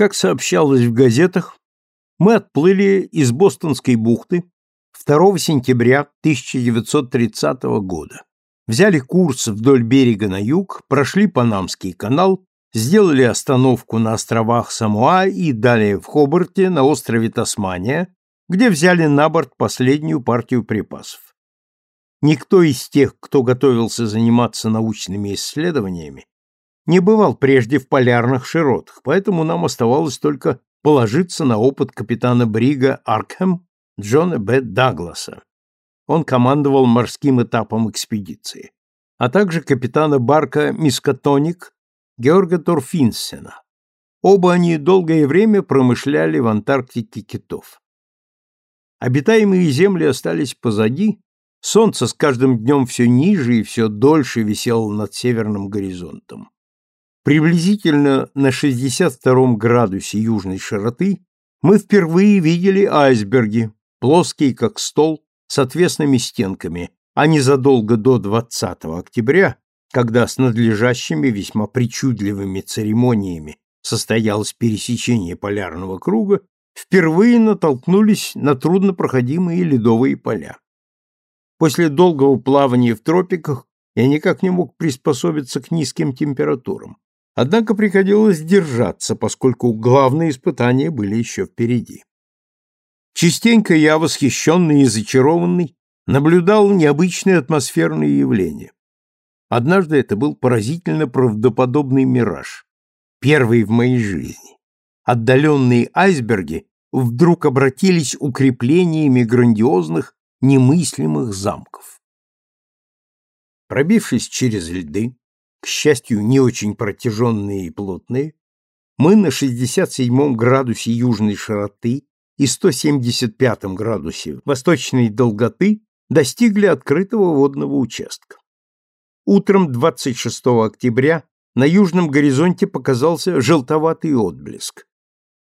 Как сообщалось в газетах, мы отплыли из Бостонской бухты 2 сентября 1930 года. Взяли курс вдоль берега на юг, прошли Панамский канал, сделали остановку на островах Самуа и далее в Хобарте на острове Тасмания, где взяли на борт последнюю партию припасов. Никто из тех, кто готовился заниматься научными исследованиями, не бывал прежде в полярных широтах, поэтому нам оставалось только положиться на опыт капитана Брига Аркхэм Джона Б. Дагласа. Он командовал морским этапом экспедиции, а также капитана барка Мискатоник Георга Торфинсена. Оба они долгое время промышляли в Антарктике китов. Обитаемые земли остались позади, солнце с каждым днем все ниже и все дольше висело над северным горизонтом. Приблизительно на 62 градусе южной широты мы впервые видели айсберги, плоские как стол, с отвесными стенками, а незадолго до 20 октября, когда с надлежащими весьма причудливыми церемониями состоялось пересечение полярного круга, впервые натолкнулись на труднопроходимые ледовые поля. После долгого плавания в тропиках я никак не мог приспособиться к низким температурам. Однако приходилось держаться, поскольку главные испытания были еще впереди. Частенько я, восхищенный и зачарованный, наблюдал необычные атмосферные явления. Однажды это был поразительно правдоподобный мираж, первый в моей жизни. Отдаленные айсберги вдруг обратились укреплениями грандиозных, немыслимых замков. Пробившись через льды, к счастью, не очень протяженные и плотные, мы на 67 градусе южной широты и 175 градусе восточной долготы достигли открытого водного участка. Утром 26 октября на южном горизонте показался желтоватый отблеск.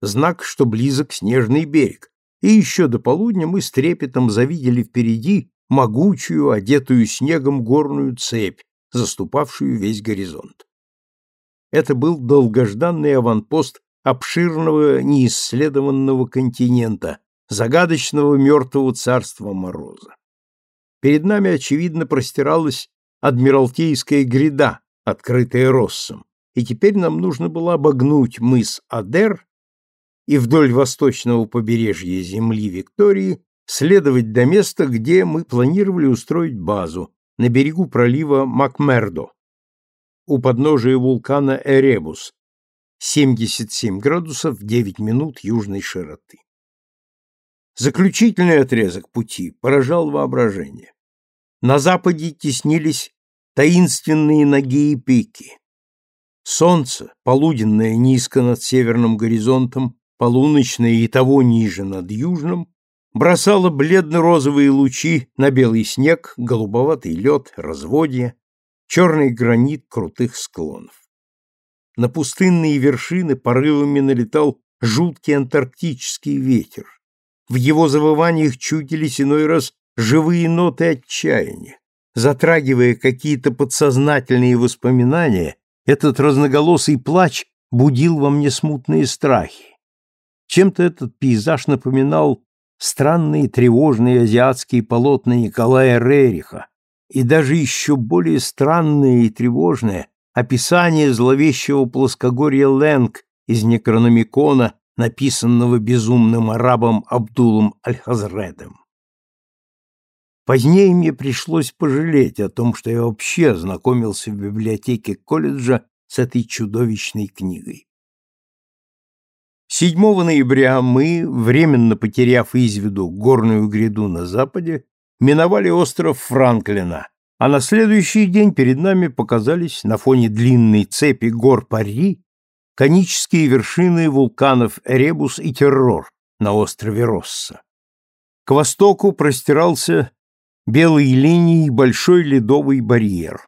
Знак, что близок снежный берег. И еще до полудня мы с трепетом завидели впереди могучую, одетую снегом горную цепь, заступавшую весь горизонт. Это был долгожданный аванпост обширного неисследованного континента, загадочного мертвого царства Мороза. Перед нами, очевидно, простиралась Адмиралтейская гряда, открытая Россом, и теперь нам нужно было обогнуть мыс Адер и вдоль восточного побережья земли Виктории следовать до места, где мы планировали устроить базу, на берегу пролива Макмердо, у подножия вулкана Эребус, 77 градусов 9 минут южной широты. Заключительный отрезок пути поражал воображение. На западе теснились таинственные ноги и пики. Солнце, полуденное низко над северным горизонтом, полуночное и того ниже над южным, бросала бледно-розовые лучи на белый снег, голубоватый лед, разводья, черный гранит крутых склонов. На пустынные вершины порывами налетал жуткий антарктический ветер. В его завываниях чудились иной раз живые ноты отчаяния. Затрагивая какие-то подсознательные воспоминания, этот разноголосый плач будил во мне смутные страхи. Чем-то этот пейзаж напоминал странные тревожные азиатские полотна Николая Рериха и даже еще более странное и тревожное описание зловещего плоскогорья Ленг из Некрономикона, написанного безумным арабом Абдулом Аль-Хазредом. Позднее мне пришлось пожалеть о том, что я вообще ознакомился в библиотеке колледжа с этой чудовищной книгой. 7 ноября мы, временно потеряв из виду горную гряду на западе, миновали остров Франклина, а на следующий день перед нами показались на фоне длинной цепи гор Пари конические вершины вулканов Эребус и Террор на острове Росса. К востоку простирался белой линией большой ледовый барьер.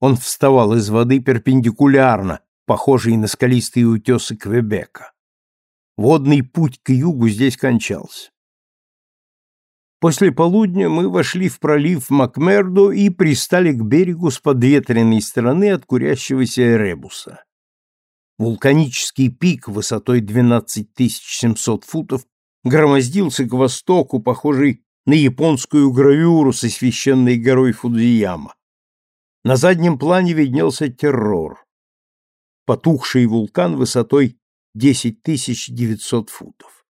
Он вставал из воды перпендикулярно, похожий на скалистые утесы Квебека. Водный путь к югу здесь кончался. После полудня мы вошли в пролив Макмердо и пристали к берегу с подветренной стороны от курящегося Эребуса. Вулканический пик высотой 12 700 футов громоздился к востоку, похожий на японскую гравюру со священной горой Фудзияма. На заднем плане виднелся террор. Потухший вулкан высотой 10 900 футов.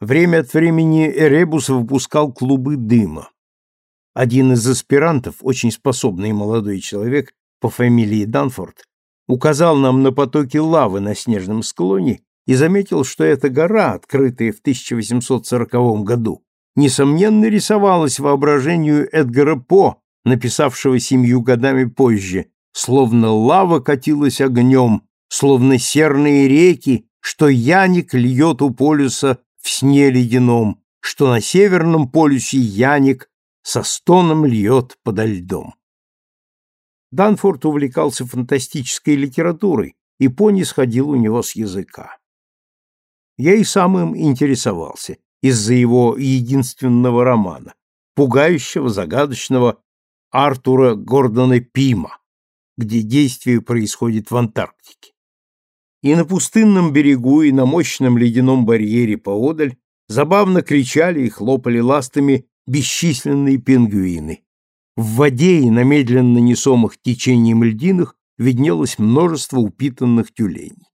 Время от времени Эребус выпускал клубы дыма. Один из аспирантов, очень способный молодой человек по фамилии Данфорд, указал нам на потоки лавы на снежном склоне и заметил, что эта гора, открытая в 1840 году, несомненно рисовалась воображению Эдгара По, написавшего семью годами позже, словно лава катилась огнем, словно серные реки, что Яник льет у полюса в сне ледяном, что на северном полюсе Яник со стоном льет подо льдом. Данфорд увлекался фантастической литературой, и пони сходил у него с языка. Я и сам им интересовался из-за его единственного романа, пугающего, загадочного Артура Гордона Пима, где действие происходит в Антарктике. И на пустынном берегу, и на мощном ледяном барьере поодаль забавно кричали и хлопали ластами бесчисленные пингвины. В воде и на медленно несомых течением льдинах виднелось множество упитанных тюленей.